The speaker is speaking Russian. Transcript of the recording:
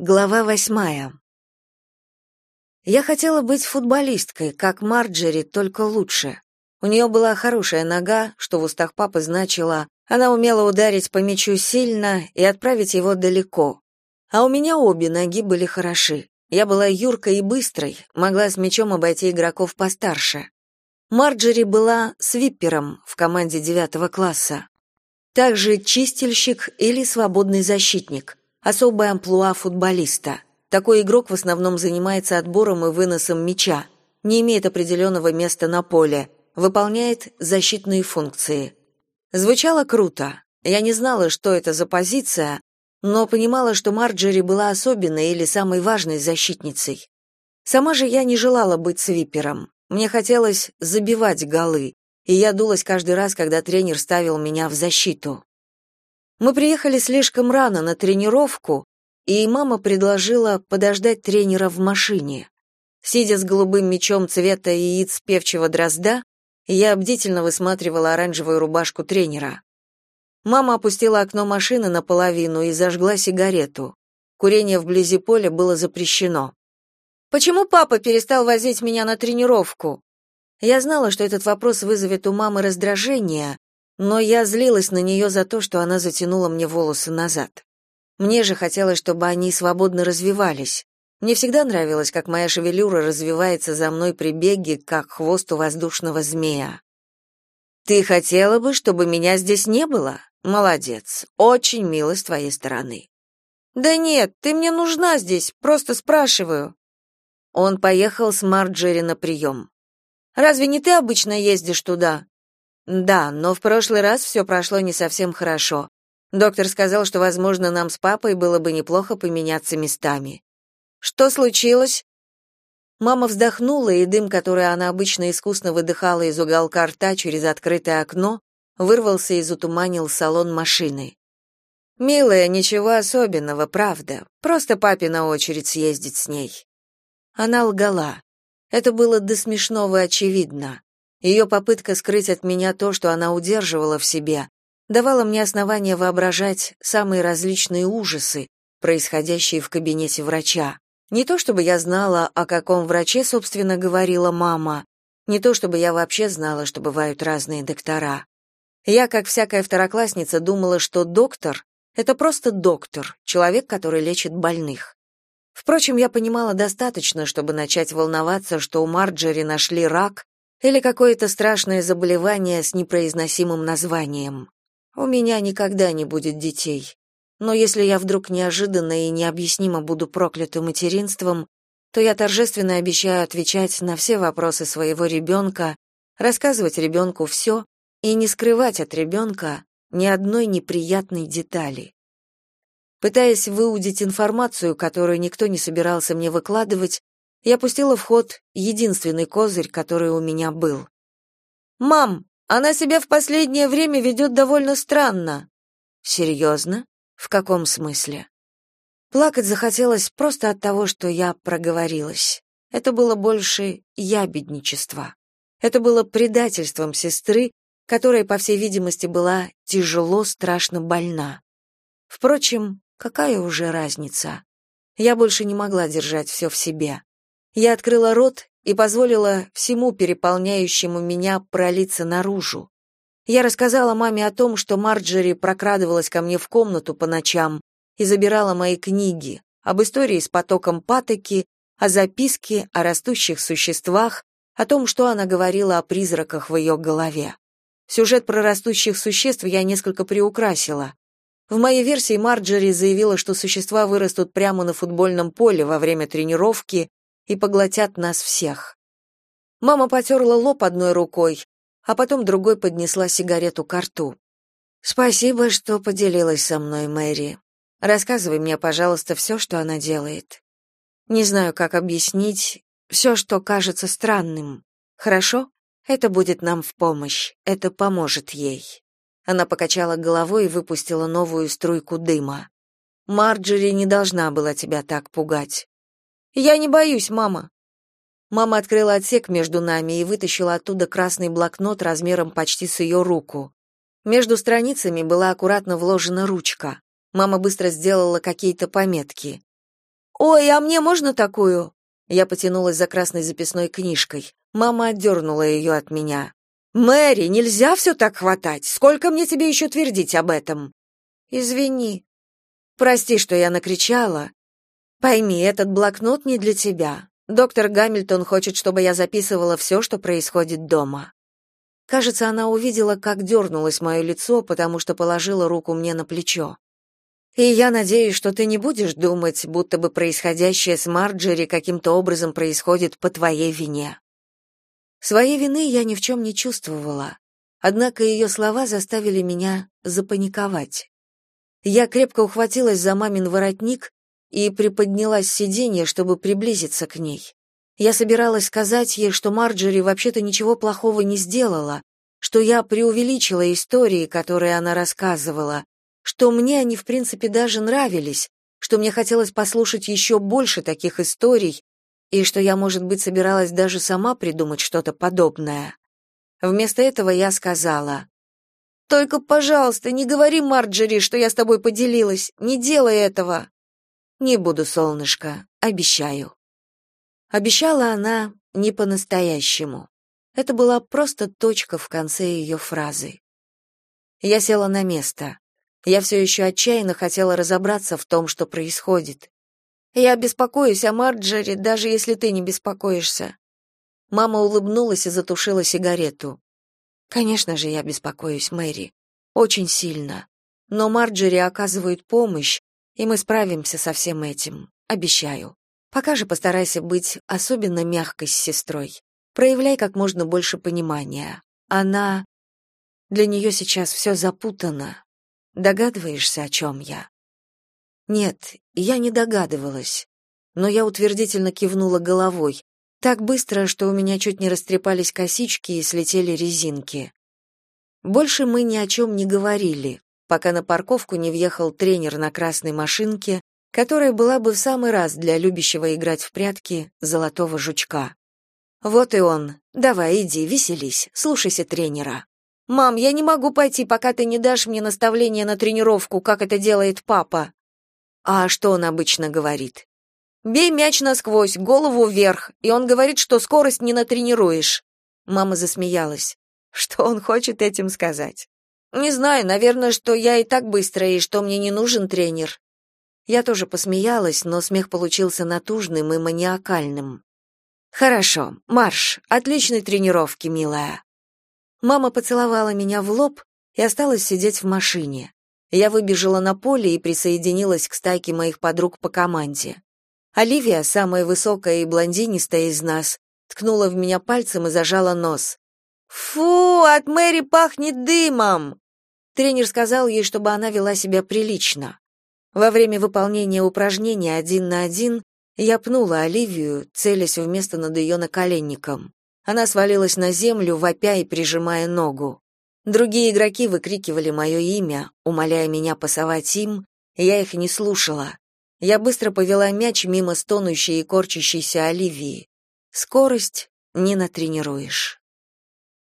Глава восьмая. Я хотела быть футболисткой, как Марджери, только лучше. У нее была хорошая нога, что в устах папы значило, она умела ударить по мячу сильно и отправить его далеко. А у меня обе ноги были хороши. Я была юркой и быстрой, могла с мячом обойти игроков постарше. Марджери была свиппером в команде девятого класса. Также чистильщик или свободный защитник особое амплуа футболиста. Такой игрок в основном занимается отбором и выносом мяча, не имеет определенного места на поле, выполняет защитные функции. Звучало круто. Я не знала, что это за позиция, но понимала, что Марджери была особенной или самой важной защитницей. Сама же я не желала быть свипером. Мне хотелось забивать голы, и я дулась каждый раз, когда тренер ставил меня в защиту. Мы приехали слишком рано на тренировку, и мама предложила подождать тренера в машине. Сидя с голубым мечом цвета яиц певчего дрозда, я бдительно высматривала оранжевую рубашку тренера. Мама опустила окно машины наполовину и зажгла сигарету. Курение вблизи поля было запрещено. «Почему папа перестал возить меня на тренировку?» Я знала, что этот вопрос вызовет у мамы раздражение, но я злилась на нее за то, что она затянула мне волосы назад. Мне же хотелось, чтобы они свободно развивались. Мне всегда нравилось, как моя шевелюра развивается за мной при беге, как хвост у воздушного змея. Ты хотела бы, чтобы меня здесь не было? Молодец. Очень мило с твоей стороны. Да нет, ты мне нужна здесь, просто спрашиваю. Он поехал с Марджери на прием. Разве не ты обычно ездишь туда? Да, но в прошлый раз все прошло не совсем хорошо. Доктор сказал, что, возможно, нам с папой было бы неплохо поменяться местами. Что случилось? Мама вздохнула, и дым, который она обычно искусно выдыхала из уголка рта через открытое окно, вырвался и затуманил салон машины. «Милая, ничего особенного, правда. Просто папе на очередь съездить с ней». Она лгала. Это было до смешного очевидно. Ее попытка скрыть от меня то, что она удерживала в себе, давала мне основания воображать самые различные ужасы, происходящие в кабинете врача. Не то чтобы я знала, о каком враче, собственно, говорила мама, не то чтобы я вообще знала, что бывают разные доктора. Я, как всякая второклассница, думала, что доктор — это просто доктор, человек, который лечит больных. Впрочем, я понимала достаточно, чтобы начать волноваться, что у Марджери нашли рак или какое-то страшное заболевание с непроизносимым названием. У меня никогда не будет детей. Но если я вдруг неожиданно и необъяснимо буду проклята материнством, то я торжественно обещаю отвечать на все вопросы своего ребенка, рассказывать ребенку все и не скрывать от ребенка ни одной неприятной детали. Пытаясь выудить информацию, которую никто не собирался мне выкладывать, я пустила в ход единственный козырь, который у меня был. «Мам, она себя в последнее время ведет довольно странно». «Серьезно? В каком смысле?» Плакать захотелось просто от того, что я проговорилась. Это было больше ябедничество. Это было предательством сестры, которая, по всей видимости, была тяжело, страшно больна. Впрочем, какая уже разница? Я больше не могла держать все в себе. Я открыла рот и позволила всему переполняющему меня пролиться наружу. Я рассказала маме о том, что Марджери прокрадывалась ко мне в комнату по ночам и забирала мои книги, об истории с потоком патоки, о записке о растущих существах, о том, что она говорила о призраках в ее голове. Сюжет про растущих существ я несколько приукрасила. В моей версии Марджери заявила, что существа вырастут прямо на футбольном поле во время тренировки и поглотят нас всех. Мама потерла лоб одной рукой, а потом другой поднесла сигарету к рту. Спасибо, что поделилась со мной, Мэри. Рассказывай мне, пожалуйста, все, что она делает. Не знаю, как объяснить все, что кажется странным. Хорошо? Это будет нам в помощь. Это поможет ей. Она покачала головой и выпустила новую струйку дыма. Марджери не должна была тебя так пугать. Я не боюсь, мама. Мама открыла отсек между нами и вытащила оттуда красный блокнот размером почти с ее руку. Между страницами была аккуратно вложена ручка. Мама быстро сделала какие-то пометки. «Ой, а мне можно такую?» Я потянулась за красной записной книжкой. Мама отдернула ее от меня. «Мэри, нельзя все так хватать! Сколько мне тебе еще твердить об этом?» «Извини». «Прости, что я накричала. Пойми, этот блокнот не для тебя. Доктор Гамильтон хочет, чтобы я записывала все, что происходит дома». Кажется, она увидела, как дернулось мое лицо, потому что положила руку мне на плечо. И я надеюсь, что ты не будешь думать, будто бы происходящее с Марджери каким-то образом происходит по твоей вине. Своей вины я ни в чем не чувствовала, однако ее слова заставили меня запаниковать. Я крепко ухватилась за мамин воротник и приподнялась с сиденья, чтобы приблизиться к ней. Я собиралась сказать ей, что Марджери вообще-то ничего плохого не сделала, что я преувеличила истории, которые она рассказывала, что мне они в принципе даже нравились, что мне хотелось послушать еще больше таких историй, и что я, может быть, собиралась даже сама придумать что-то подобное. Вместо этого я сказала: "Только, пожалуйста, не говори Марджери, что я с тобой поделилась. Не делай этого". "Не буду, солнышко, обещаю". Обещала она не по-настоящему. Это была просто точка в конце ее фразы. Я села на место. Я все еще отчаянно хотела разобраться в том, что происходит. Я беспокоюсь о Марджери, даже если ты не беспокоишься. Мама улыбнулась и затушила сигарету. Конечно же, я беспокоюсь, Мэри. Очень сильно. Но Марджери оказывает помощь, и мы справимся со всем этим. Обещаю. Пока же постарайся быть особенно мягкой с сестрой. Проявляй как можно больше понимания. Она... Для нее сейчас все запутано. Догадываешься, о чем я? Нет, я не догадывалась. Но я утвердительно кивнула головой, так быстро, что у меня чуть не растрепались косички и слетели резинки. Больше мы ни о чем не говорили, пока на парковку не въехал тренер на красной машинке которая была бы в самый раз для любящего играть в прятки золотого жучка. Вот и он. Давай, иди, веселись, слушайся тренера. Мам, я не могу пойти, пока ты не дашь мне наставление на тренировку, как это делает папа. А что он обычно говорит? Бей мяч насквозь, голову вверх, и он говорит, что скорость не натренируешь. Мама засмеялась. Что он хочет этим сказать? Не знаю, наверное, что я и так быстро и что мне не нужен тренер. Я тоже посмеялась, но смех получился натужным и маниакальным. Хорошо, марш. Отличной тренировки, милая. Мама поцеловала меня в лоб и осталась сидеть в машине. Я выбежала на поле и присоединилась к стайке моих подруг по команде. Оливия, самая высокая и блондинистая из нас, ткнула в меня пальцем и зажала нос. «Фу, от Мэри пахнет дымом!» Тренер сказал ей, чтобы она вела себя прилично. Во время выполнения упражнения один на один я пнула Оливию, целясь в место над ее наколенником. Она свалилась на землю, вопя и прижимая ногу. Другие игроки выкрикивали мое имя, умоляя меня пасовать им, я их не слушала. Я быстро повела мяч мимо стонущей и корчащейся Оливии. Скорость не натренируешь.